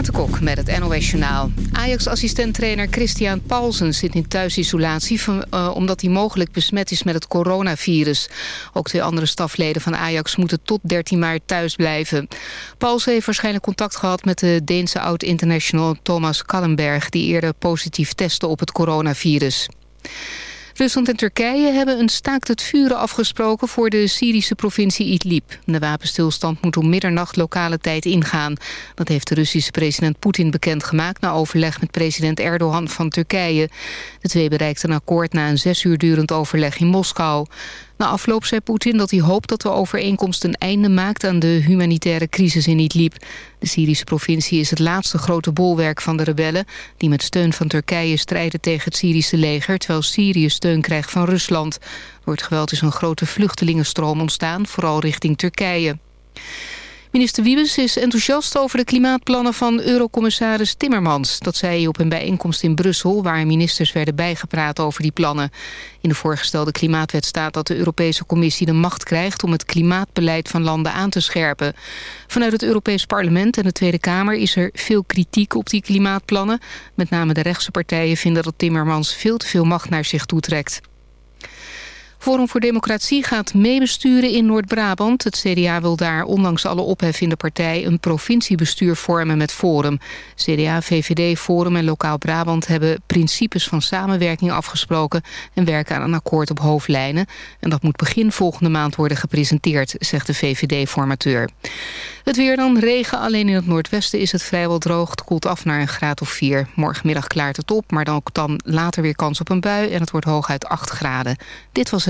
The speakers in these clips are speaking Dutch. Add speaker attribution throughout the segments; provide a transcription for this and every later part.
Speaker 1: Renate Kok met het NOS Journaal. Ajax-assistenttrainer Christian Paulsen zit in thuisisolatie... Van, uh, omdat hij mogelijk besmet is met het coronavirus. Ook twee andere stafleden van Ajax moeten tot 13 maart thuis blijven. Paulsen heeft waarschijnlijk contact gehad met de Deense oud-international Thomas Kallenberg... die eerder positief testte op het coronavirus. Rusland en Turkije hebben een staakt het vuren afgesproken voor de Syrische provincie Idlib. De wapenstilstand moet om middernacht lokale tijd ingaan. Dat heeft de Russische president Poetin bekendgemaakt na overleg met president Erdogan van Turkije. De twee bereikten een akkoord na een zes uur durend overleg in Moskou. Na afloop zei Poetin dat hij hoopt dat de overeenkomst een einde maakt aan de humanitaire crisis in Idlib. De Syrische provincie is het laatste grote bolwerk van de rebellen... die met steun van Turkije strijden tegen het Syrische leger... terwijl Syrië steun krijgt van Rusland. Door het geweld is een grote vluchtelingenstroom ontstaan, vooral richting Turkije. Minister Wiebes is enthousiast over de klimaatplannen van eurocommissaris Timmermans. Dat zei hij op een bijeenkomst in Brussel... waar ministers werden bijgepraat over die plannen. In de voorgestelde klimaatwet staat dat de Europese Commissie de macht krijgt... om het klimaatbeleid van landen aan te scherpen. Vanuit het Europees Parlement en de Tweede Kamer is er veel kritiek op die klimaatplannen. Met name de rechtse partijen vinden dat Timmermans veel te veel macht naar zich toetrekt. Forum voor Democratie gaat meebesturen in Noord-Brabant. Het CDA wil daar, ondanks alle ophef de partij... een provinciebestuur vormen met Forum. CDA, VVD, Forum en Lokaal Brabant hebben principes van samenwerking afgesproken... en werken aan een akkoord op hoofdlijnen. En dat moet begin volgende maand worden gepresenteerd, zegt de VVD-formateur. Het weer dan, regen. Alleen in het noordwesten is het vrijwel droog. Het koelt af naar een graad of 4. Morgenmiddag klaart het op, maar dan dan later weer kans op een bui... en het wordt hooguit 8 graden. Dit was het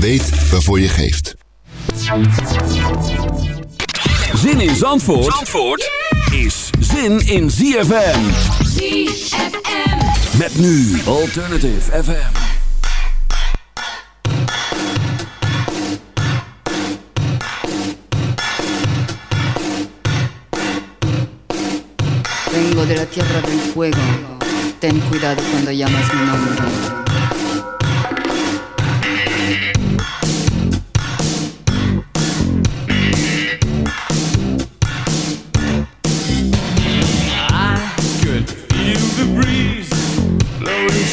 Speaker 2: Weet waarvoor je geeft.
Speaker 3: Zin in Zandvoort, Zandvoort is zin in ZFM.
Speaker 4: ZFM.
Speaker 3: Met nu Alternative FM.
Speaker 5: Vengo de la tierra del fuego. Ten cuidado cuando llamas mi nombre.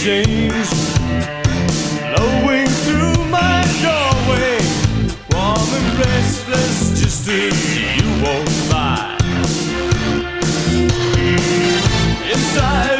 Speaker 6: Change blowing through my doorway, warm and restless, just as you walk by. Inside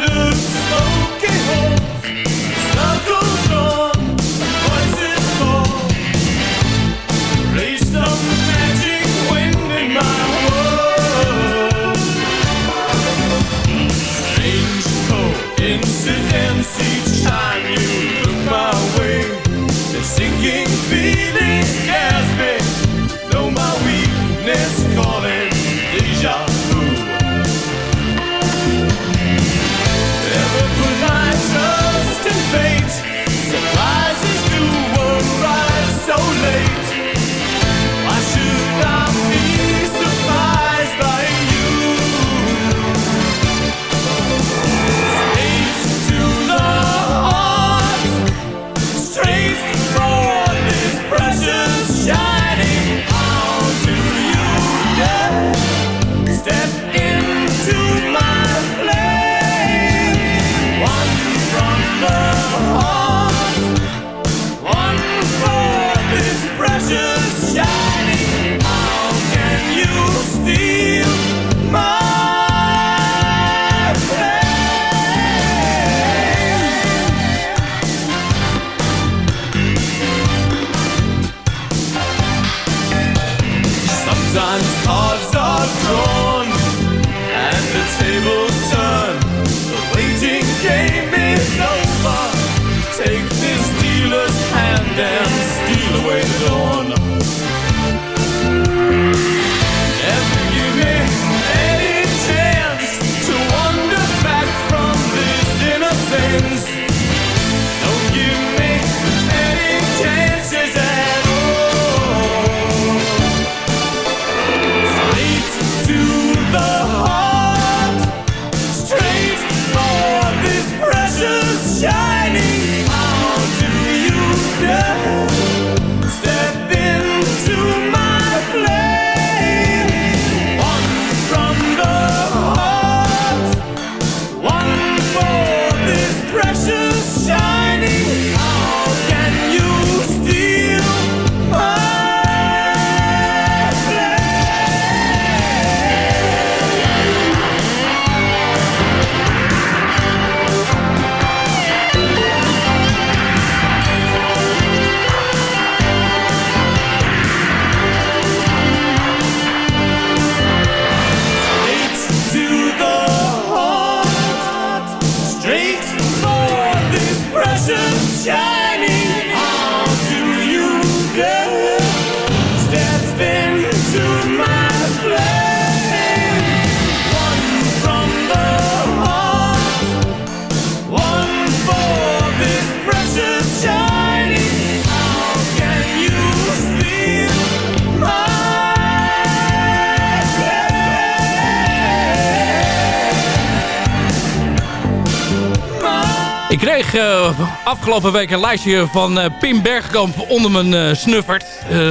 Speaker 4: afgelopen week een lijstje van uh, Pim Bergkamp onder mijn uh, snuffert.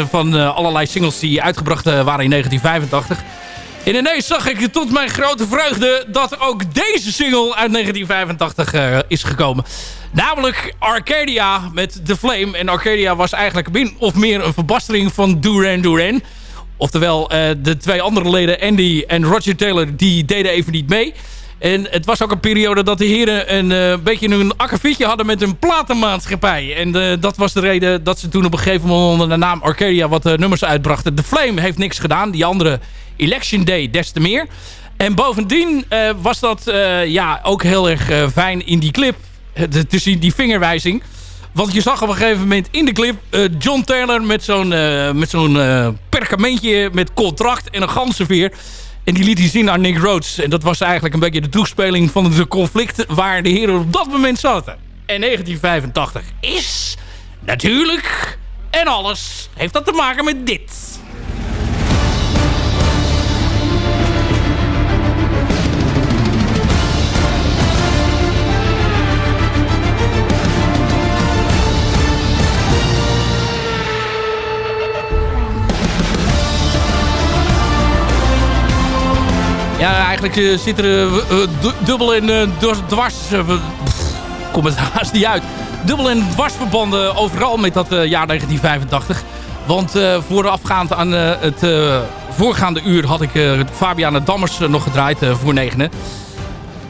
Speaker 4: van allerlei singles die uitgebracht waren in 1985. En ineens zag ik tot mijn grote vreugde dat ook deze single uit 1985 is gekomen. Namelijk Arcadia met The Flame. En Arcadia was eigenlijk min of meer een verbastering van Duran Duran. Oftewel, de twee andere leden, Andy en Roger Taylor, die deden even niet mee... En het was ook een periode dat de heren een uh, beetje een akkefietje hadden met een platenmaatschappij. En uh, dat was de reden dat ze toen op een gegeven moment onder de naam Arcadia wat uh, nummers uitbrachten. The Flame heeft niks gedaan. Die andere Election Day des te meer. En bovendien was dat ja, ook heel erg fijn in die clip te zien, die vingerwijzing. Want je zag op een gegeven moment in de clip John Taylor met zo'n met zo'n perkamentje met contract en een ganzenveer. En die liet hij zien aan Nick Rhodes. En dat was eigenlijk een beetje de toespeling van het conflict waar de heren op dat moment zaten. En 1985 is natuurlijk en alles heeft dat te maken met dit. Eigenlijk uh, zit er uh, dubbel en dwars... kom het haast niet uit. Dubbel en dwarsverbanden overal met dat jaar 1985. Want voorafgaand aan het voorgaande uur had ik Fabiana Dammers nog gedraaid voor negenen.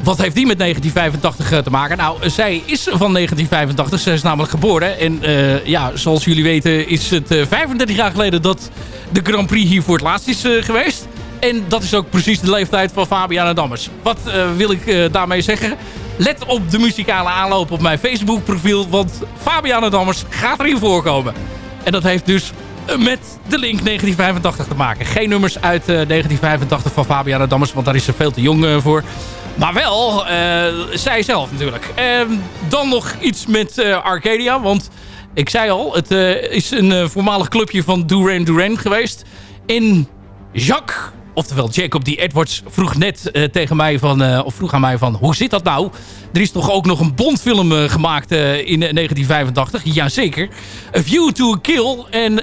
Speaker 4: Wat heeft die met 1985 te maken? Nou, zij is van 1985. Ze is namelijk geboren. En ja, zoals jullie weten is het 35 jaar geleden dat de Grand Prix hier voor het laatst is geweest. En dat is ook precies de leeftijd van Fabiana Dammers. Wat uh, wil ik uh, daarmee zeggen? Let op de muzikale aanloop op mijn Facebook profiel. Want Fabiana Dammers gaat erin voorkomen. En dat heeft dus met de link 1985 te maken. Geen nummers uit uh, 1985 van Fabiana Dammers. Want daar is ze veel te jong voor. Maar wel zij zelf natuurlijk. dan nog iets met Arcadia. Want ik zei al, het is een voormalig clubje van Duran Duran geweest. In Jacques oftewel Jacob D. Edwards, vroeg net uh, tegen mij van, uh, of vroeg aan mij van, hoe zit dat nou? Er is toch ook nog een Bondfilm uh, gemaakt in 1985? Jazeker. A View to a Kill. En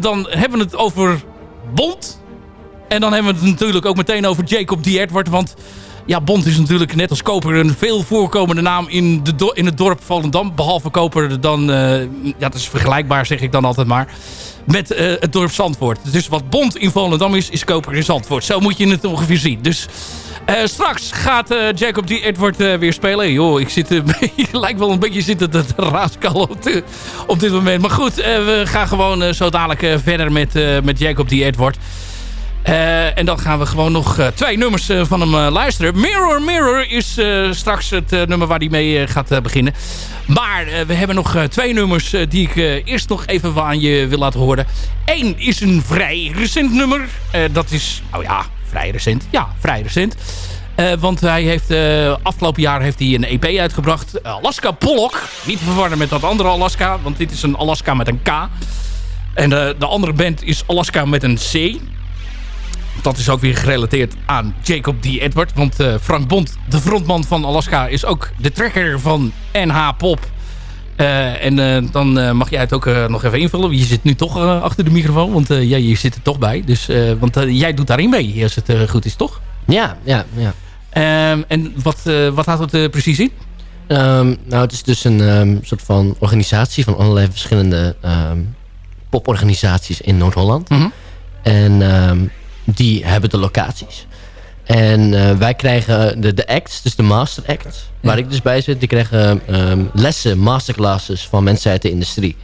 Speaker 4: dan hebben we het over Bond. En dan hebben we het natuurlijk ook meteen over Jacob D. Edward, want... Ja, Bond is natuurlijk net als Koper een veel voorkomende naam in, de in het dorp Volendam. Behalve Koper dan, ja dat is vergelijkbaar zeg ik dan altijd maar met uh, het dorp Zandvoort. Dus wat Bond in Volendam is, is Koper in Zandvoort. Zo moet je het ongeveer zien. Dus uh, straks gaat Jacob D. Edward weer spelen. Joh, ik zit lijkt wel een beetje zitten te raaskallen op, op, dit moment. Maar goed, we gaan gewoon zo dadelijk verder met, met Jacob D. Edward. Uh, en dan gaan we gewoon nog uh, twee nummers uh, van hem luisteren. Mirror Mirror is straks het nummer waar hij mee gaat beginnen. Maar we hebben nog twee nummers die ik eerst nog even aan je wil laten horen. Eén is een vrij recent nummer. dat is, oh ja, vrij recent. Ja, vrij recent. want hij heeft, afgelopen jaar heeft hij een EP uitgebracht. Alaska Pollock. Niet te verwarren met dat andere Alaska. Want dit is een Alaska met een K. En de andere band is Alaska met een C dat is ook weer gerelateerd aan Jacob D. Edward. Want uh, Frank Bond, de frontman van Alaska, is ook de trekker van NH Pop. Uh, en uh, dan mag jij het ook nog even invullen. Je zit nu toch achter de microfoon, want ja, je zit er toch bij. Dus, want jij doet daarin mee, als het goed is, toch?
Speaker 7: Ja, ja, ja.
Speaker 4: Um, en wat, wat houdt het precies in?
Speaker 7: Um, nou, het is dus een um, soort van organisatie van allerlei verschillende poporganisaties in Noord-Holland. Mm -hmm. En die hebben de locaties. En uh, wij krijgen de, de acts, dus de master acts, waar ik dus bij zit, die krijgen um, lessen, masterclasses van mensen uit de industrie.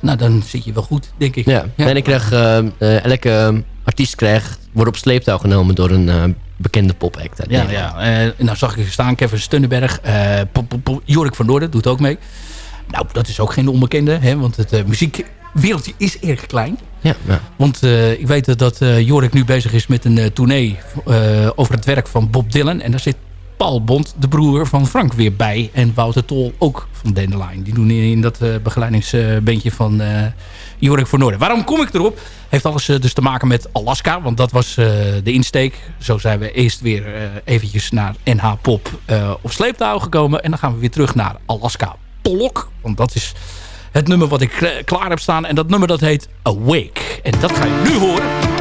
Speaker 4: Nou, dan zit je wel goed, denk ik.
Speaker 7: Ja, ja. en ik krijg, uh, uh, elke artiest krijgt, wordt op sleeptouw genomen door een bekende popact.
Speaker 4: Ja, ja. nou zag ik staan, Kevin Stunnenberg, Jorik van Noorden doet ook mee. Nou, dat is ook geen onbekende, hè, want het muziekwereldje is erg klein.
Speaker 7: Ja, ja.
Speaker 4: Want uh, ik weet dat uh, Jorik nu bezig is met een uh, tournee over het werk van Bob Dylan. En daar zit
Speaker 8: Paul Bond, de broer van Frank, weer bij. En Wouter Tol ook van Dandelion. Die doen in, dat begeleidingsbandje van Jorik voor Noorden. Waarom kom ik erop? Heeft alles dus te maken met Alaska. Want dat was de insteek. Zo zijn we eerst weer eventjes naar NH Pop op sleeptouw gekomen. En dan gaan we weer terug naar Alaska Pollock. Want dat is het nummer wat ik klaar heb staan. En dat nummer dat heet Awake. En dat ga je nu horen.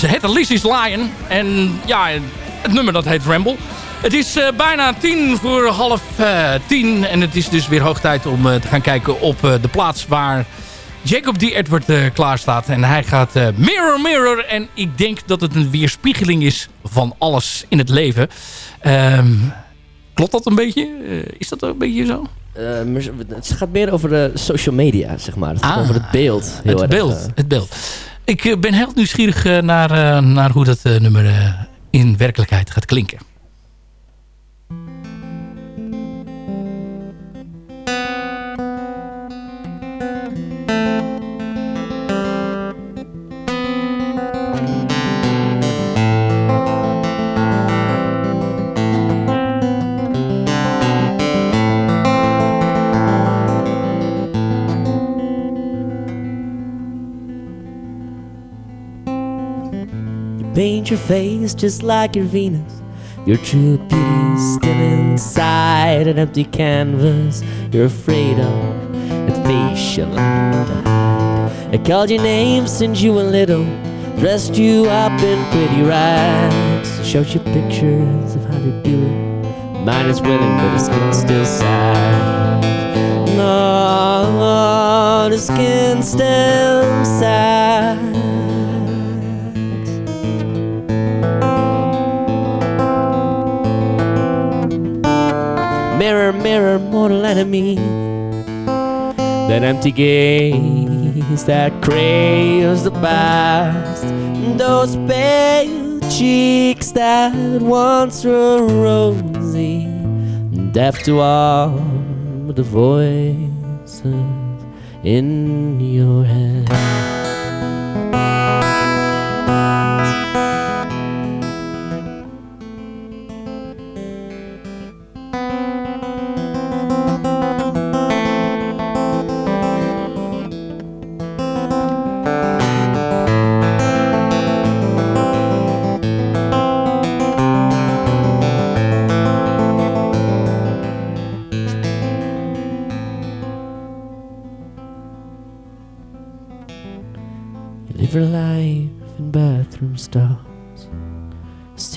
Speaker 4: Ze heet Lizzie's Lion. En ja, het nummer dat heet Ramble. Het is eh, bijna tien voor half eh, tien. En het is dus weer hoog tijd om eh, te gaan kijken op de plaats waar Jacob D. Edward klaar staat. En hij gaat Mirror Mirror. En ik denk dat het een weerspiegeling is van alles in het leven. Ehm, klopt dat een beetje? Is dat een beetje zo?
Speaker 7: Het gaat meer over de social media, zeg maar. Het gaat
Speaker 4: Ah,
Speaker 7: over het beeld. Heel
Speaker 4: het
Speaker 7: erg,
Speaker 4: beeld, het beeld. Ik eh, ben heel nieuwsgierig eh, naar, eh, naar hoe dat nummer in werkelijkheid gaat klinken.
Speaker 9: Your face just like your Venus. Your true beauty's still inside an empty canvas. You're afraid of to hide. I called your name since you were little, dressed you up in pretty rags, showed you pictures of how to do it. Mine is willing, but the skin still sags. No, the skin still sags. Mirror, mirror, mortal enemy. That empty gaze that craves the past. Those pale cheeks that once were rosy. Deaf to all the voices in your head.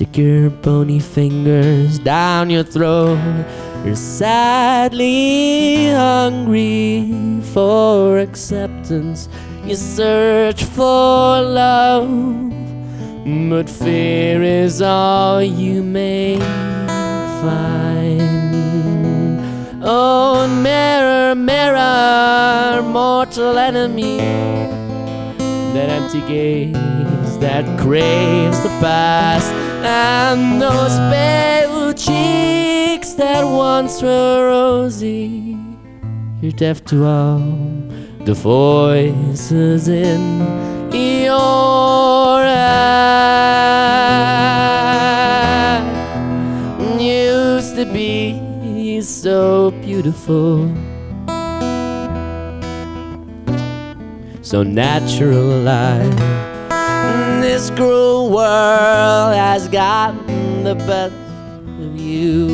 Speaker 9: Stick your bony fingers down your throat. You're sadly hungry for acceptance. You search for love, but fear is all you may find. Oh, mirror, mirror, mortal enemy that empty gaze that craves the past and those pale cheeks that once were rosy. You're deaf to all the voices in your head. Used to be so beautiful. So natural life. This cruel world has gotten the best of you.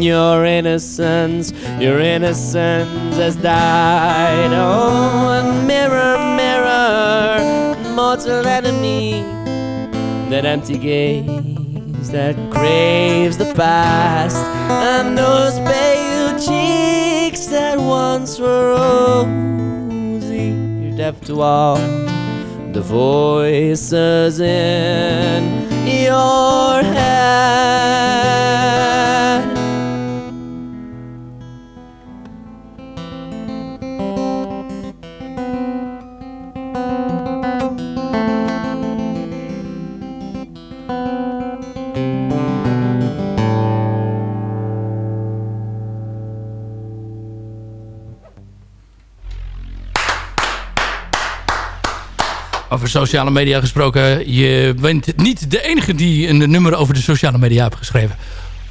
Speaker 9: Your innocence, your innocence has died. Oh, mirror, mirror, mortal enemy, that empty gaze that craves the past, and those pale cheeks that once were rosy. You're deaf to all the voices in your head.
Speaker 4: Over sociale media gesproken. Je bent niet de enige die een nummer over de sociale media heeft geschreven.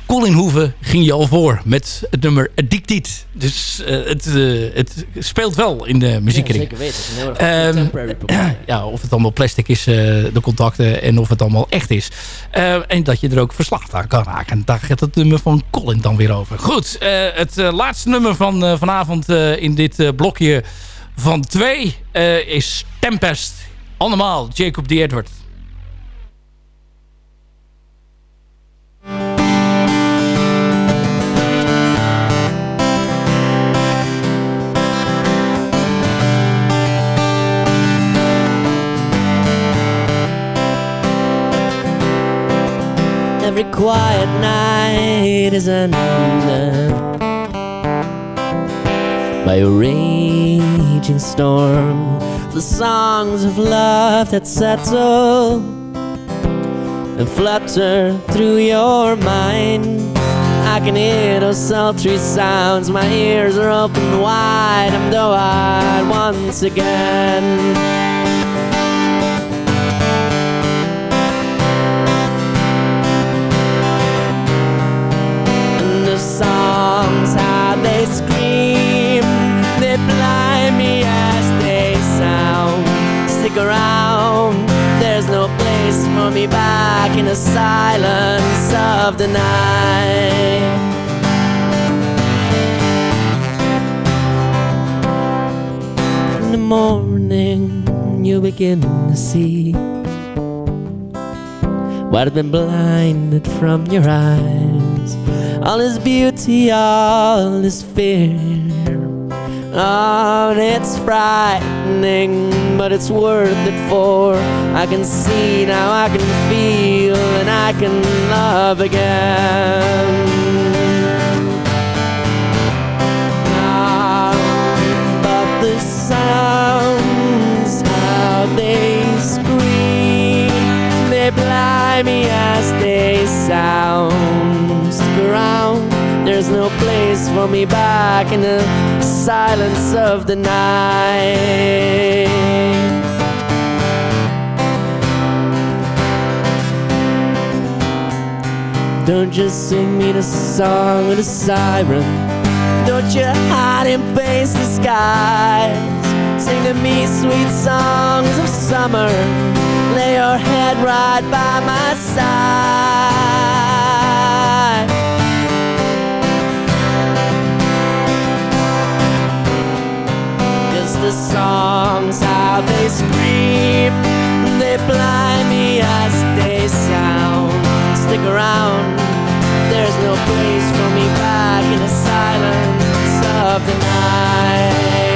Speaker 4: Colin Hoeven ging je al voor met het nummer Addicted. Dus eh, het, eh, het speelt wel in de
Speaker 9: Ja,
Speaker 4: muziekring.
Speaker 9: zeker weten. Het is een heel erg
Speaker 4: Ehm,
Speaker 9: contemporary probleem.
Speaker 4: ja, of het allemaal plastic is, eh, de contacten, en of het allemaal echt is. Eh, en dat je er ook verslaafd aan kan raken. Daar gaat het nummer van Colin dan weer over. Goed, het laatste nummer van vanavond in dit blokje van twee is Tempest. Allemaal Jacob D. Edward.
Speaker 9: Every quiet night is ended by a raging storm. The songs of love that settle and flutter through your mind. I can hear those sultry sounds. My ears are open wide. I'm doe-eyed once again. Around, there's no place for me back in the silence of the night. In the morning, you begin to see what had been blinded from your eyes. All this beauty, all this fear. Oh, and it's frightening, but it's worth it for I can see now, I can feel, and I can love again. Ah, but the sounds, how they scream, they blind me as they sound. Stick around, there's no place for me back in the silence of the night. Don't just sing me the song of the siren. Don't you hide in pasty skies. Sing to me sweet songs of summer. Lay your head right by my side. The songs, how they scream. They blind me as they sound. Stick around, there's no place for me back in the silence of the night.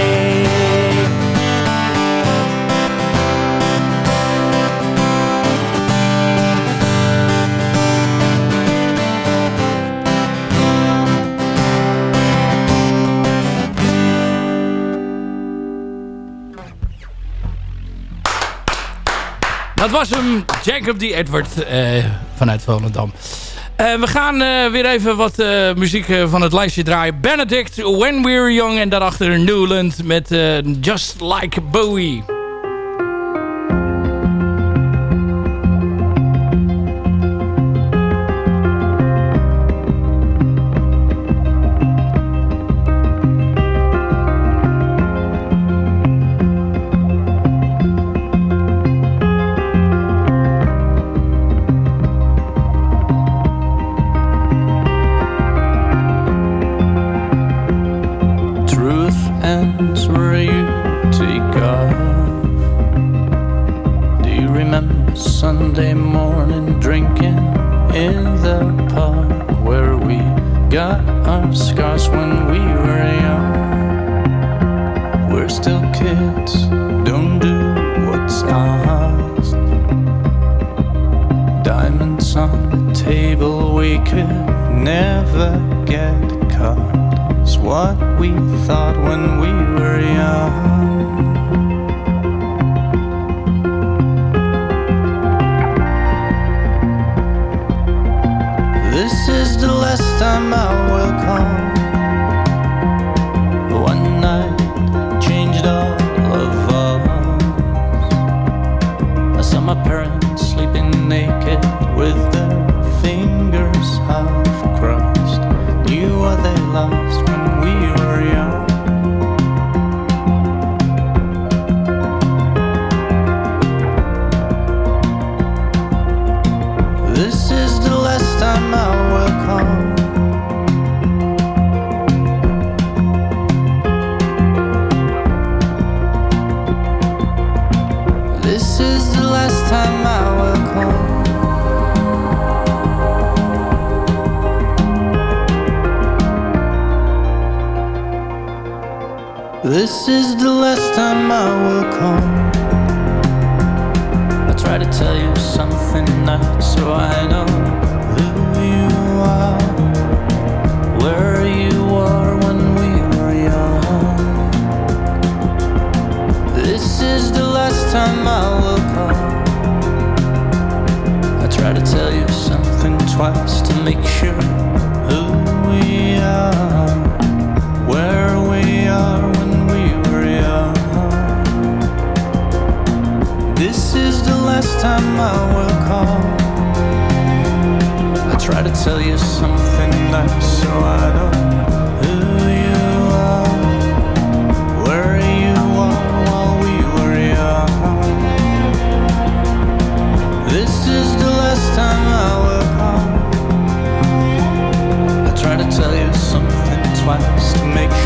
Speaker 4: dat was hem. Jacob D. Edward eh, vanuit Volendam.
Speaker 6: Eh, we gaan eh, weer even wat muziek van het lijstje draaien. Benedict, When We're Young en daarachter Newland met Just Like Bowie.
Speaker 10: to make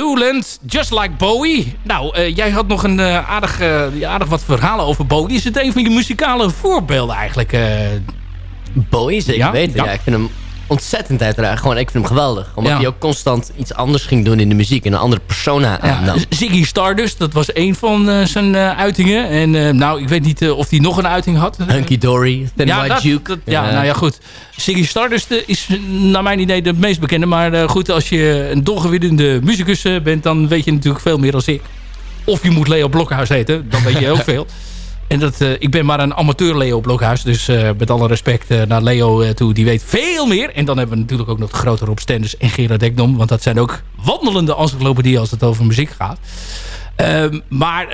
Speaker 4: Newland, Just Like Bowie. Nou, eh, jij had nog een eh, aardig, eh, aardig wat verhalen over Bowie. Is het een van je muzikale voorbeelden eigenlijk?
Speaker 7: Bowie, zeker
Speaker 4: Ja?
Speaker 7: weten.
Speaker 4: Ja.
Speaker 7: Ja. ik vind hem ontzettend uiteraard. Gewoon, ik vind hem geweldig. Omdat
Speaker 4: Ja.
Speaker 7: hij ook constant iets anders ging doen in de muziek. En een andere persona
Speaker 4: Ja,
Speaker 7: aannam.
Speaker 4: Ziggy Stardust, dat was een van eh, zijn eh, uitingen. En eh, nou, ik weet niet of hij nog een uiting had.
Speaker 7: Hunky Dory, Thin
Speaker 4: ja,
Speaker 7: White Duke.
Speaker 4: dat- ja, nou ja, goed. Ziggy Stardust is naar mijn idee de meest bekende. Maar goed, als je een dolgewinnende muzikus bent... dan weet je natuurlijk veel meer dan ik. Of je moet Leo Blokhuis heten, dan weet je ook veel. En dat, eh, ik ben maar een amateur Leo Blokhuis. Dus eh, met alle respect eh, naar Leo toe, die weet veel meer. En dan hebben we natuurlijk ook nog de grote Rob Stenders en Gerard Ekdom. Want dat zijn ook wandelende encyclopedieën als het over muziek gaat. Ehm, maar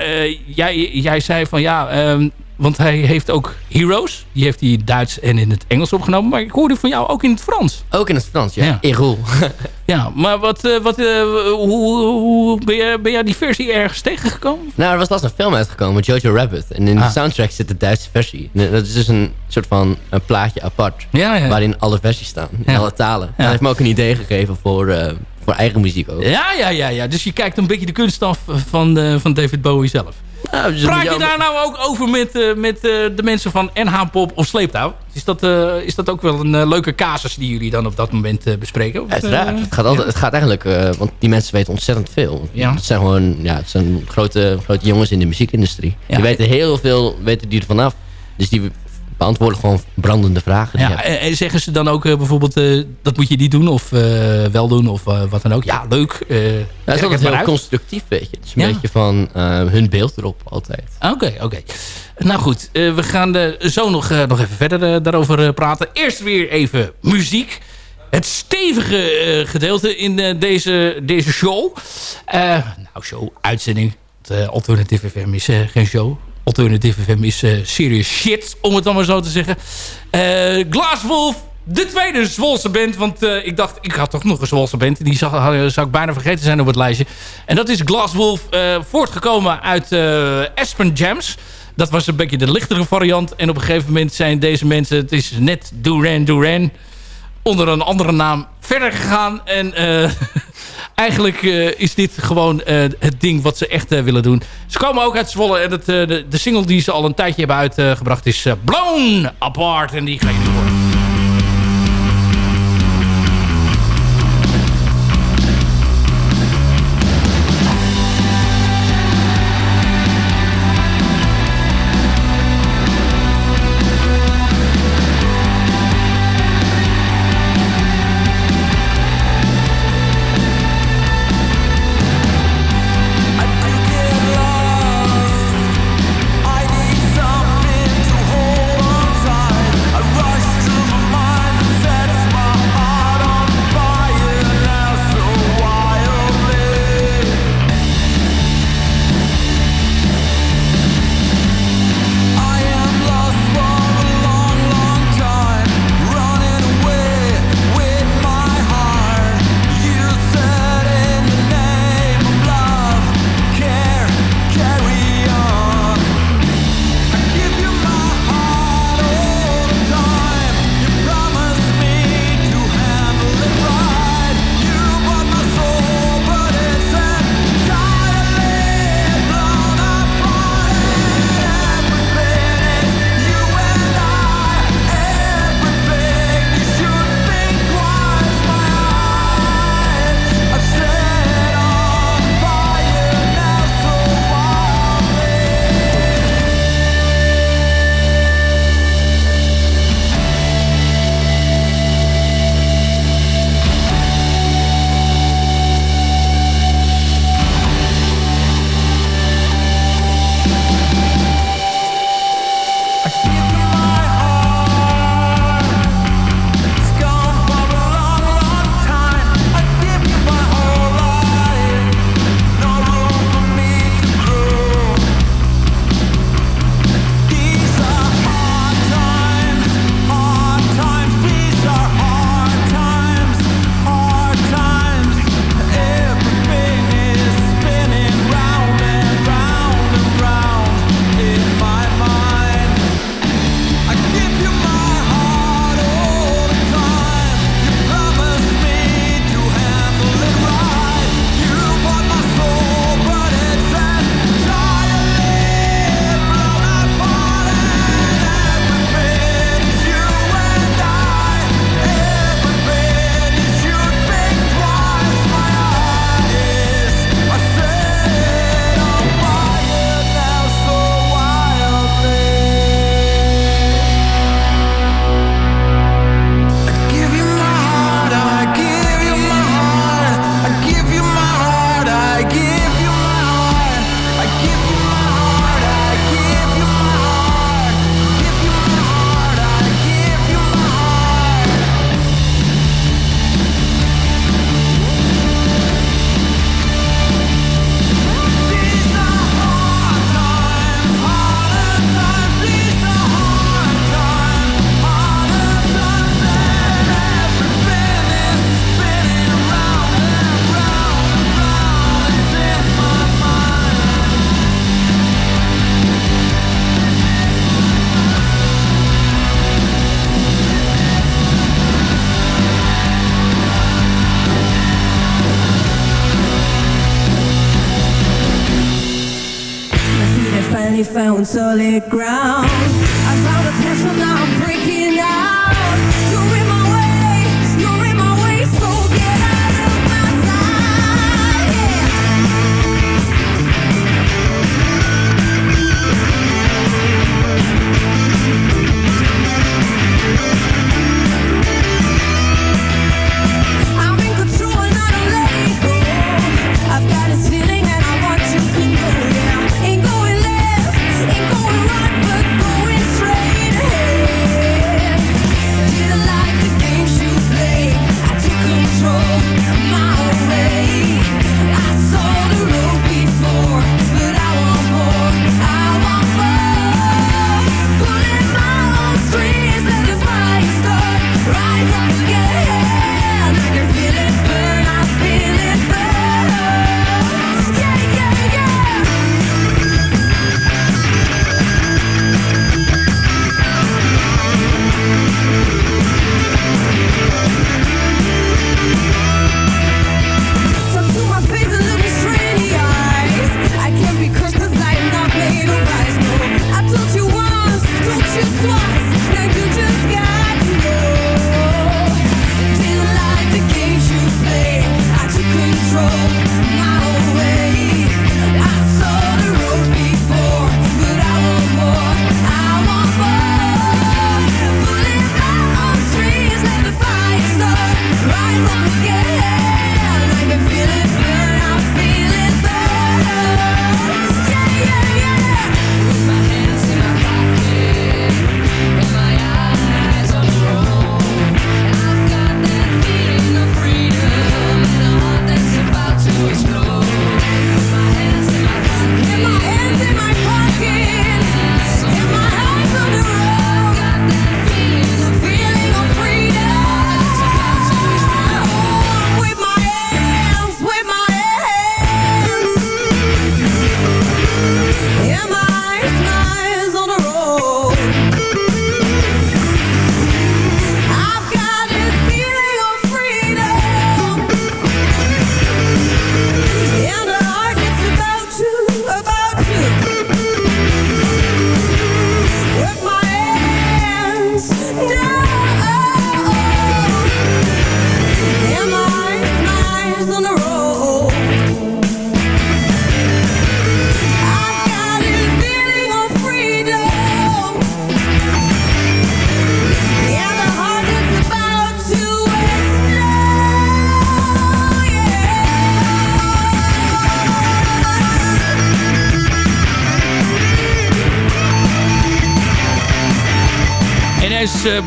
Speaker 4: jij, jij zei van ja, ehm, want hij heeft ook Heroes. Die heeft hij Duits en in het Engels opgenomen. Maar ik hoorde van jou ook in het Frans.
Speaker 7: Ook in het Frans, ja.
Speaker 4: Ja.
Speaker 7: Erol.
Speaker 4: Ja, maar wat, eh, wat, eh, hoe, hoe ben, jij, ben jij die versie ergens tegengekomen?
Speaker 7: Nou, er was laatst een film uitgekomen, Jojo Rabbit. En in
Speaker 4: Ah.
Speaker 7: de soundtrack zit de Duitse versie. En Dat is dus een soort van een plaatje apart.
Speaker 4: Ja, ja.
Speaker 7: Waarin alle versies staan. In alle talen. Dat heeft me ook een idee gegeven voor, eh, voor eigen muziek ook.
Speaker 4: Ja, ja, ja, ja. Dus je kijkt een beetje de kunst af van, eh, van David Bowie zelf.
Speaker 7: Nou, dus
Speaker 4: Praat je daar nou ook over met, eh, met eh, de mensen van NH Pop of Sleeptouw? Is dat, eh, is dat ook wel een leuke casus die jullie dan op dat moment bespreken? Of,
Speaker 7: Uiteraard. het, gaat altijd, het gaat eigenlijk, want die mensen weten ontzettend veel.
Speaker 4: Ja.
Speaker 7: Het zijn gewoon ja, het zijn grote, grote jongens in de muziekindustrie.
Speaker 4: Ja.
Speaker 7: Die weten heel veel, weten die ervan af. Dus die beantwoorden gewoon brandende vragen.
Speaker 4: Ja, en, en zeggen ze dan ook eh, bijvoorbeeld, eh, dat moet je niet doen of eh, wel doen of eh, wat dan ook? Ja, leuk. eh,
Speaker 7: Ja, het is altijd heel
Speaker 4: uit.
Speaker 7: constructief, weet je. Het is een
Speaker 4: Ja.
Speaker 7: beetje van eh, hun beeld erop altijd.
Speaker 4: Oké, oké. Nou goed, eh, we gaan eh, zo nog, eh, nog even verder eh, daarover eh, praten. Eerst weer even muziek. Het stevige eh, gedeelte in eh, deze, deze show. Eh, nou, show, uitzending. Het, eh, Alternative FM is eh, geen show. Alternative FM is eh, serious shit, om het dan maar zo te zeggen. Eh Glasswolf, de tweede Zwolse band. Want eh, ik dacht, ik had toch nog een Zwolse band. Die zou, zou- ik bijna vergeten zijn op het lijstje. En dat is Glasswolf, voortgekomen uit Aspen Jams. Dat was een beetje de lichtere variant. En op een gegeven moment zijn deze mensen... Het is net Duran Duran onder een andere naam verder gegaan. En eh, eigenlijk eh, is dit gewoon eh, het ding wat ze echt eh, willen doen. Ze komen ook uit Zwolle. En het, de, de single die ze al een tijdje hebben uitgebracht is Blown Apart. En die ga je nu.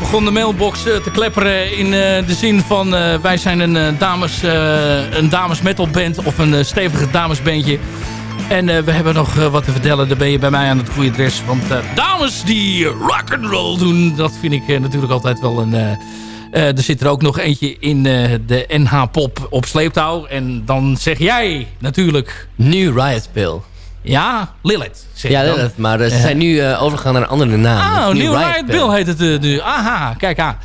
Speaker 4: Begon de mailbox eh, te klepperen in eh, de zin van... eh, wij zijn een, dames, een dames metal band of een stevige damesbandje. En we hebben nog wat te vertellen. Dan ben je bij mij aan het goede adres. Want dames die rock and roll doen, dat vind ik natuurlijk altijd wel een... er zit er ook nog eentje in de NH Pop op sleeptouw. En dan zeg jij natuurlijk...
Speaker 7: Nu Riot Pill.
Speaker 4: Ja, Lilith.
Speaker 7: Ja. Lilith, maar eh, ze zijn nu eh, overgegaan naar een andere naam.
Speaker 4: Oh, New Riot. Bill heet het eh, nu. Aha, kijk aan.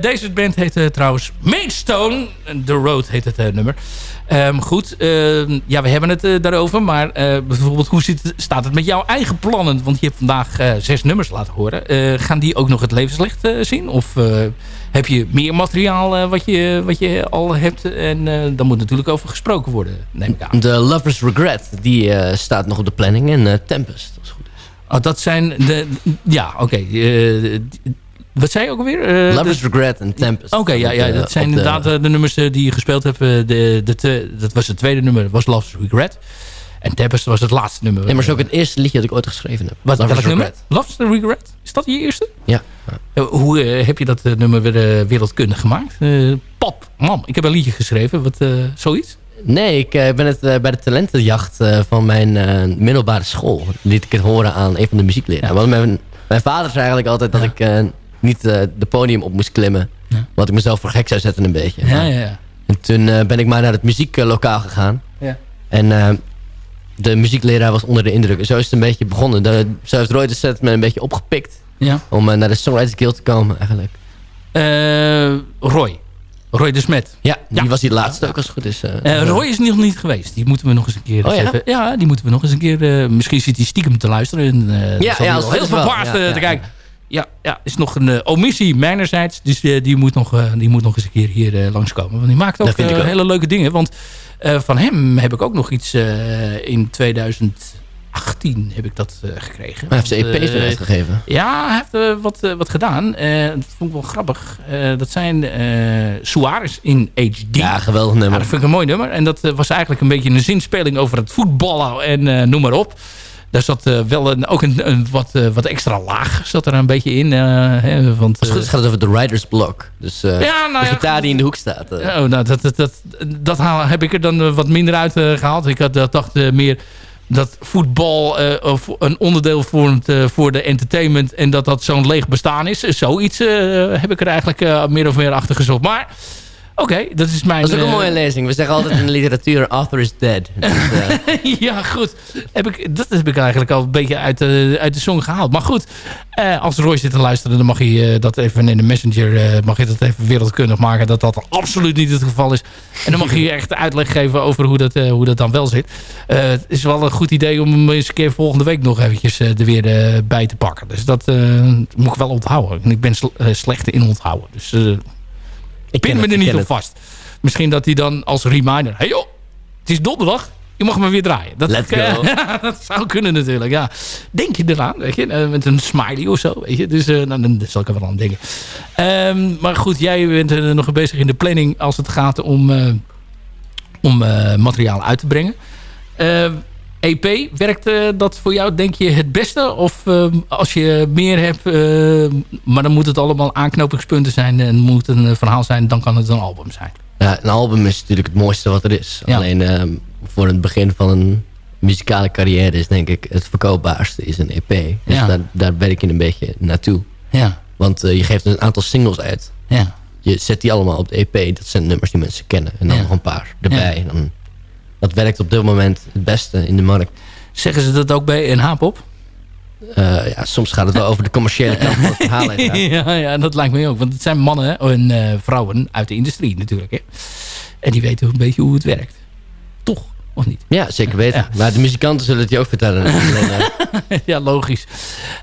Speaker 4: Deze band heet trouwens Maidstone. The Road heet het nummer. Ehm, goed, ehm, ja, we hebben het eh, daarover. Maar eh, bijvoorbeeld, hoe zit staat het met jouw eigen plannen? Want je hebt vandaag eh, zes nummers laten horen. Gaan die ook nog het levenslicht zien? Of heb je meer materiaal wat, je, wat je al hebt? En daar moet natuurlijk over gesproken worden, neem ik aan.
Speaker 7: De Lover's Regret, die staat nog op de planning. En Tempest, als het goed is.
Speaker 4: Oh, dat zijn de... Ja, oké. Wat zei je ook alweer? Eh,
Speaker 7: Lover's
Speaker 4: de-
Speaker 7: Regret en Tempest.
Speaker 4: Oké, ja, ja, dat zijn
Speaker 7: de-
Speaker 4: inderdaad eh, de nummers eh, die je gespeeld hebt. De, de, dat was het tweede nummer, dat was Love's Regret. En Tempest was het laatste nummer.
Speaker 7: Nee, maar is ook het eerste liedje dat ik ooit geschreven heb.
Speaker 4: Wat,
Speaker 7: Lover's
Speaker 4: welk nummer?
Speaker 7: Regret.
Speaker 4: Love's Regret? Is dat je eerste?
Speaker 7: Ja.
Speaker 4: Hoe heb je dat nummer weer wereldkundig gemaakt? Pap, mam, ik heb een liedje geschreven. Wat, zoiets?
Speaker 7: Nee, ik ben het bij de talentenjacht van mijn middelbare school. liet ik het horen aan een van de muziekleraren. Want mijn, mijn vader zei eigenlijk altijd dat ik niet eh, de podium op moest klimmen. Want ik mezelf voor gek zou zetten een beetje.
Speaker 4: Ja, ja, ja.
Speaker 7: En toen eh, ben ik maar naar het muzieklokaal gegaan.
Speaker 4: Ja.
Speaker 7: En eh, de muziekleraar was onder de indruk. En zo is het een beetje begonnen. De, zo heeft Roy de set me een beetje opgepikt.
Speaker 4: Ja.
Speaker 7: Om naar de Songwriters Guild te komen eigenlijk.
Speaker 4: Roy. Roy de Smet.
Speaker 7: Ja, die was die laatste ook als het goed is.
Speaker 4: Roy is nog niet geweest. Die moeten we nog eens een keer
Speaker 7: Oh, ja?
Speaker 4: even- ja, die moeten we nog eens een keer... misschien zit hij stiekem te luisteren. En,
Speaker 7: Ja,
Speaker 4: zal
Speaker 7: ja, als
Speaker 4: heel verbaasd te kijken. Ja, ja, is nog een eh, omissie mijnerzijds. Dus eh, die, moet nog, eh, die moet nog eens een keer hier langskomen. Want die maakt ook,
Speaker 7: Dat vind ik ook.
Speaker 4: hele leuke dingen. Want van hem heb ik ook nog iets in 2018 heb ik dat gekregen.
Speaker 7: Hij heeft
Speaker 4: Want,
Speaker 7: EP's
Speaker 4: eh,
Speaker 7: uitgegeven.
Speaker 4: ja, hij heeft wat, wat gedaan. Dat vond ik wel grappig. Dat zijn Suarez in HD.
Speaker 7: Ja, geweldig
Speaker 4: Ja,
Speaker 7: nummer.
Speaker 4: dat vind ik een mooi nummer. En dat was eigenlijk een beetje een zinspeling over het voetballen en noem maar op. Daar zat eh, wel een, ook een, een wat, eh, wat extra laag zat er een beetje in. eh, hè, want,
Speaker 7: Als het goed gaat het over de Riders Block. Dus
Speaker 4: Ja, nou
Speaker 7: de
Speaker 4: ja,
Speaker 7: gitaar die in de hoek staat.
Speaker 4: Oh, nou, dat, dat, dat, dat haal- heb ik er dan wat minder uit eh, gehaald. Ik had dat dacht meer dat voetbal of een onderdeel vormt voor de entertainment... en dat dat zo'n leeg bestaan is. Zoiets heb ik er eigenlijk meer of meer achter gezocht. Maar oké, dat is mijn...
Speaker 7: Dat is ook een
Speaker 4: eh,
Speaker 7: mooie lezing. We zeggen altijd in de literatuur, author is dead. Dus, eh,
Speaker 4: ja, goed. Heb ik, dat heb ik eigenlijk al een beetje uit de, uit de song gehaald. Maar goed, eh, als Roy zit te luisteren... dan mag je dat even in de messenger... mag je dat even wereldkundig maken... dat dat absoluut niet het geval is. En dan mag je je echt uitleg geven over hoe dat, hoe dat dan wel zit. Het is wel een goed idee om hem eens een keer volgende week... nog eventjes er weer bij te pakken. Dus dat moet ik wel onthouden. En ik ben sl- slecht in onthouden. Dus
Speaker 7: ik
Speaker 4: pin me
Speaker 7: het,
Speaker 4: er niet op
Speaker 7: het.
Speaker 4: vast. Misschien dat hij dan als reminder... Hey joh, het is donderdag. Je mag me weer draaien. Dat,
Speaker 7: Let's go.
Speaker 4: dat zou kunnen natuurlijk, ja. Denk je eraan, weet je. eh, met een smiley of zo, weet je. Dus nou, dan zal ik er wel aan denken. Ehm, maar goed, jij bent eh, nog bezig in de planning... als het gaat om, om materiaal uit te brengen. EP, werkt eh, dat voor jou denk je het beste? Of eh, als je meer hebt, eh, maar dan moet het allemaal aanknopingspunten zijn... en moet een eh, verhaal zijn, dan kan het een album zijn.
Speaker 7: Ja, een album is natuurlijk het mooiste wat er is.
Speaker 4: Ja.
Speaker 7: Alleen ehm, voor het begin van een muzikale carrière is denk ik het verkoopbaarste is een EP. Dus
Speaker 4: Ja.
Speaker 7: daar, daar werk je een beetje naartoe.
Speaker 4: Ja,
Speaker 7: Want je geeft een aantal singles uit.
Speaker 4: ja.
Speaker 7: Je zet die allemaal op de EP. Dat zijn nummers die mensen kennen. En dan nog een paar erbij. Dan, dat werkt op dit moment het beste in de markt.
Speaker 4: Zeggen ze dat ook bij een H-pop?
Speaker 7: Eh, ja, soms gaat het wel over de commerciële kant van het verhaal. ja.
Speaker 4: ja, dat lijkt me ook. Want het zijn mannen en eh, vrouwen uit de industrie natuurlijk. Hè. En die weten een beetje hoe het werkt. Toch? Of niet?
Speaker 7: Ja, zeker weten.
Speaker 4: Ja.
Speaker 7: Maar de muzikanten zullen het je ook vertellen. Eh,
Speaker 4: ja, logisch.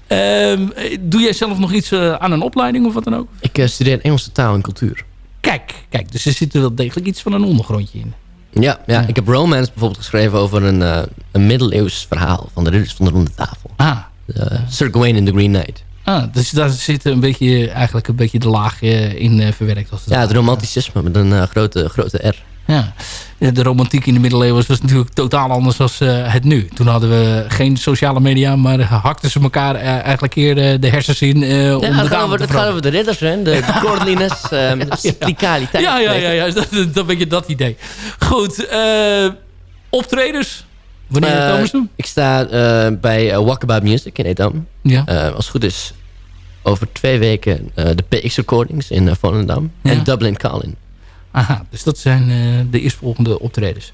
Speaker 4: Ehm, doe jij zelf nog iets aan een opleiding of wat dan ook?
Speaker 7: ik studeer Engelse taal en cultuur.
Speaker 4: Kijk, kijk, dus er zit er wel degelijk iets van een ondergrondje in.
Speaker 7: Ja, ja, ik heb Romance bijvoorbeeld geschreven over een, eh, een middeleeuws verhaal van de ridders van de ronde tafel.
Speaker 4: Ah,
Speaker 7: Eh, Sir Gawain in The Green Knight.
Speaker 4: ah dus daar zit een beetje, eigenlijk een beetje de laag in eh, verwerkt. Als het
Speaker 7: Ja, het romanticisme met een grote, grote R.
Speaker 4: Ja. De romantiek in de middeleeuwen was natuurlijk totaal anders dan het nu. Toen hadden we geen sociale media, maar hakten ze elkaar eh, eigenlijk eerder de hersens in eh, om
Speaker 7: Ja,
Speaker 4: de
Speaker 7: het gaat, over,
Speaker 4: te
Speaker 7: het gaat over de ridders, hè? De, de ehm, de cyclicaliteit.
Speaker 4: Ja, ja, ja, ja. Dat, dat, dat beetje dat idee. Goed, eh, optredens. Wanneer
Speaker 7: Eh,
Speaker 4: komen ze?
Speaker 7: ik sta eh, bij eh, Walkabout Music in Edam.
Speaker 4: Ja.
Speaker 7: Eh, als het goed is, over twee weken eh, de PX Recordings in uh, Volendam.
Speaker 4: Ja.
Speaker 7: En Dublin Calling.
Speaker 4: Aha, dus dat zijn eh, de eerstvolgende optredens.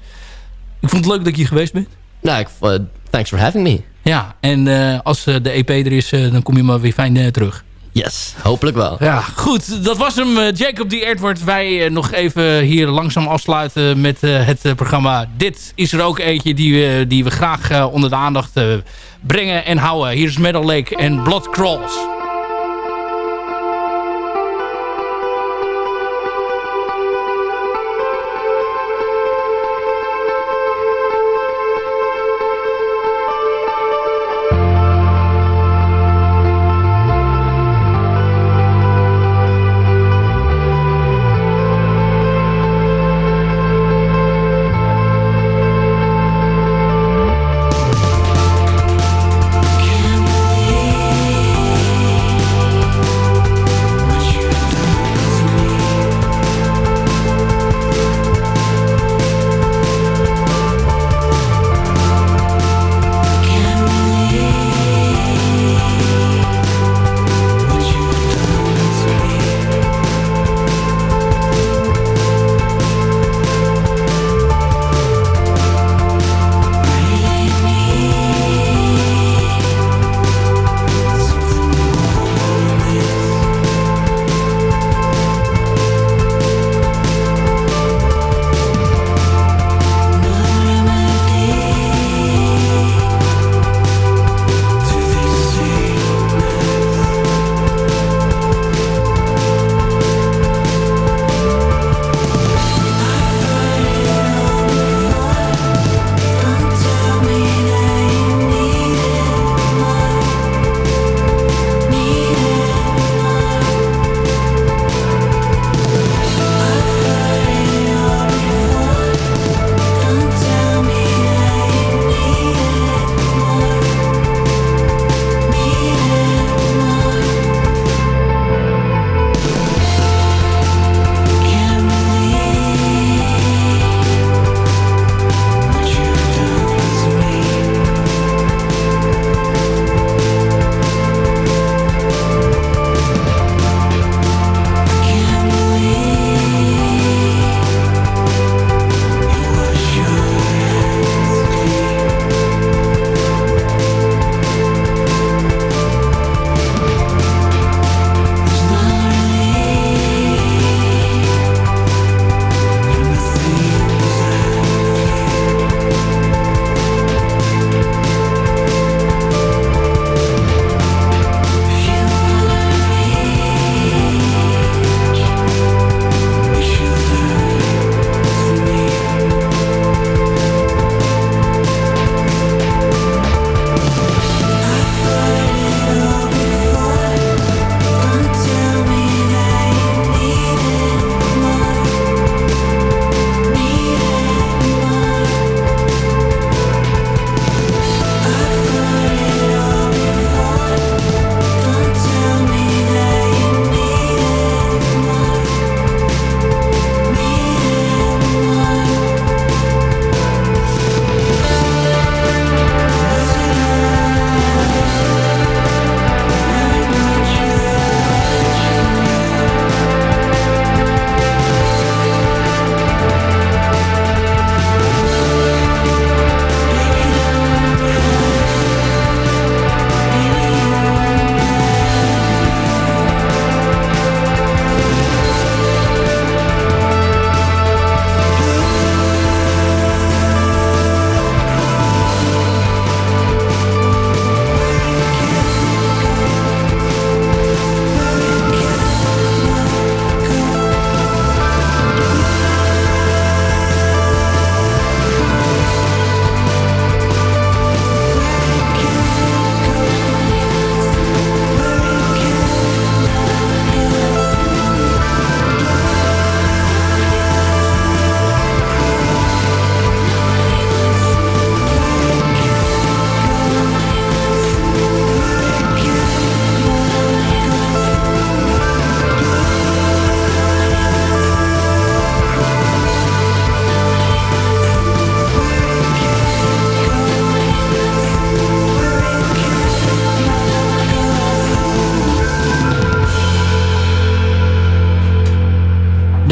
Speaker 4: Ik vond het leuk dat je hier geweest bent.
Speaker 7: Nou, ik, eh, thanks for having me.
Speaker 4: Ja, en eh, als de EP er is, dan kom je maar weer fijn terug.
Speaker 7: Yes, hopelijk wel.
Speaker 4: Ja, goed. Dat was hem, Jacob die Edward. Wij nog even hier langzaam afsluiten met het programma. Dit is er ook eentje die we, die we graag onder de aandacht brengen en houden. Hier is Meadow Lake en Blood Crawls.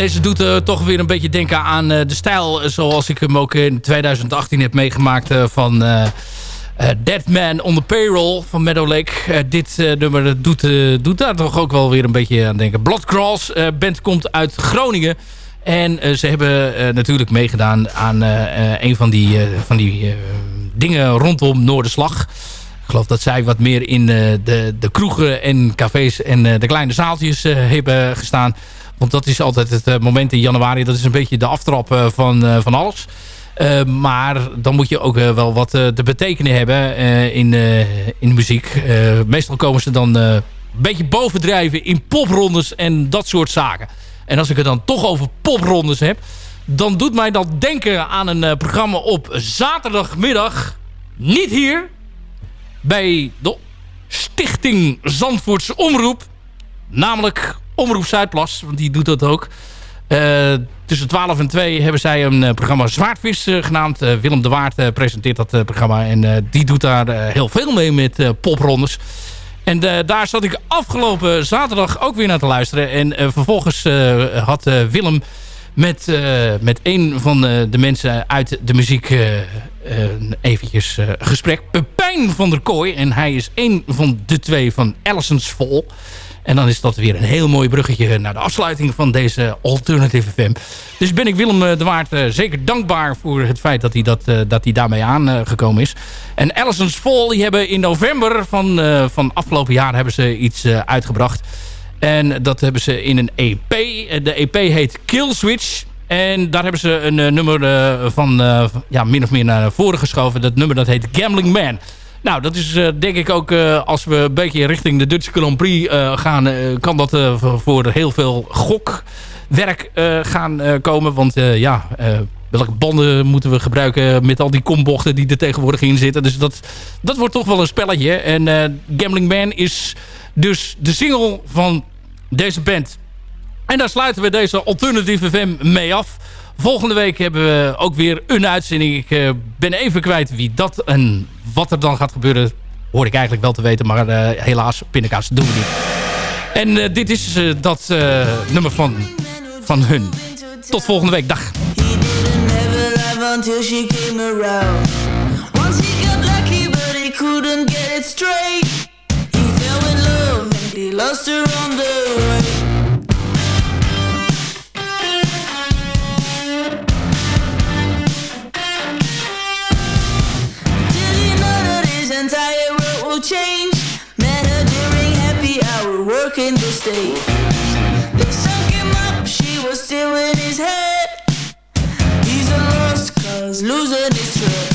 Speaker 4: Deze doet eh, toch weer een beetje denken aan eh, de stijl zoals ik hem ook in 2018 heb meegemaakt eh, van eh eh, Dead Man on the Payroll van Meadow Lake. Eh, dit eh, nummer doet, eh, doet daar toch ook wel weer een beetje aan denken. Bloodcross, eh band komt uit Groningen. En eh, ze hebben eh, natuurlijk meegedaan aan eh, eh, een van die, eh, van die eh, dingen rondom Noorderslag. Ik geloof dat zij wat meer in eh, de, de kroegen en cafés en eh, de kleine zaaltjes eh, hebben gestaan. Want dat is altijd het eh, moment in januari. Dat is een beetje de aftrap eh, van, eh, van alles. Maar dan moet je ook wel wat eh, te betekenen hebben in, in de muziek. Meestal komen ze dan een beetje bovendrijven in poprondes en dat soort zaken. En als ik het dan toch over poprondes heb... dan doet mij dat denken aan een programma op zaterdagmiddag. Niet hier, bij de Stichting Zandvoortse Omroep. Namelijk Omroep Zuidplas, want die doet dat ook. Eh, tussen 12 en 2 hebben zij een eh, programma Zwaardvis eh, genaamd. Willem de Waard presenteert dat programma. En die doet daar heel veel mee met poprondes. En daar zat ik afgelopen zaterdag ook weer naar te luisteren. En vervolgens had Willem met, met een van de, mensen uit de muziek eventjes gesprek. Pepijn van der Kooi. En hij is een van de twee van Allison's Vol. En dan is dat weer een heel mooi bruggetje naar de afsluiting van deze Alternative FM. Dus ben ik Willem eh, de Waard eh, zeker dankbaar voor het feit dat hij, dat, eh, dat hij daarmee aangekomen is. En Allison's Fall, die hebben in november van, van afgelopen jaar hebben ze iets uitgebracht. En dat hebben ze in een EP. De EP heet Kill Switch. En daar hebben ze een nummer van ja, min of meer naar voren geschoven. Dat nummer dat heet Gambling Man. Nou, dat is eh, denk ik ook eh, als we een beetje richting de Dutch Grand Prix eh, gaan... kan dat voor- heel veel gokwerk gaan komen. Want ja, welke banden moeten we gebruiken met al die kombochten die er tegenwoordig in zitten. Dus dat, dat wordt toch wel een spelletje. En Gambling Man is dus de single van deze band. En daar sluiten we deze Alternative FM mee af. Volgende week hebben we ook weer een uitzending. Ik eh, ben even kwijt wie dat en wat er dan gaat gebeuren. Hoor ik eigenlijk wel te weten, maar eh, helaas, pindakaas doen we niet. En eh, dit is dat nummer van, van hun. Tot volgende week. Dag.
Speaker 11: couldn't get it. He fell in love and he lost her on the way. Entire world will change? Met her during happy hour, working the stage. They sunk him up, she was still in his head. He's a lost cause, losing his track.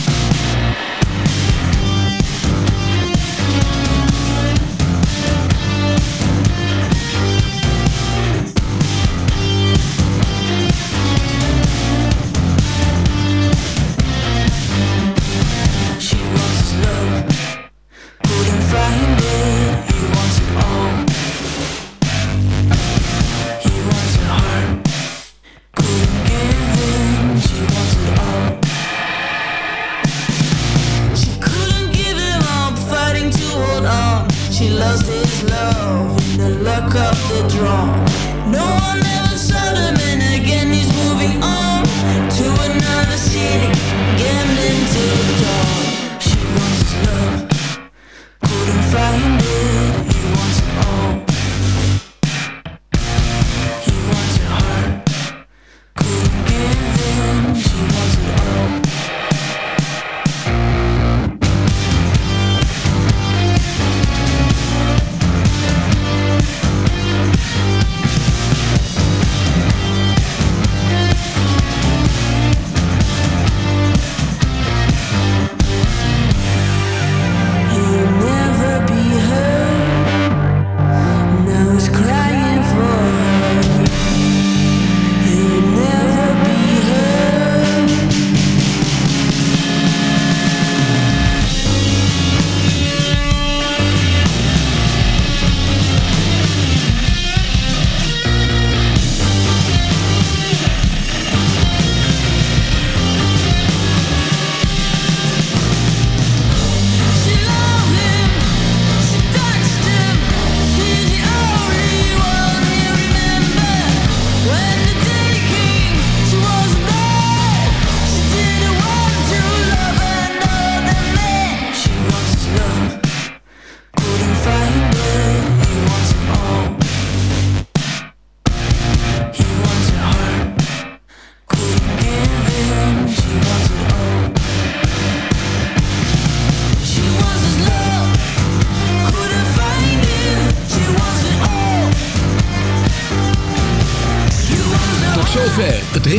Speaker 11: Love the luck of the draw. No one ever saw them, and again he's moving on to another city, gambling till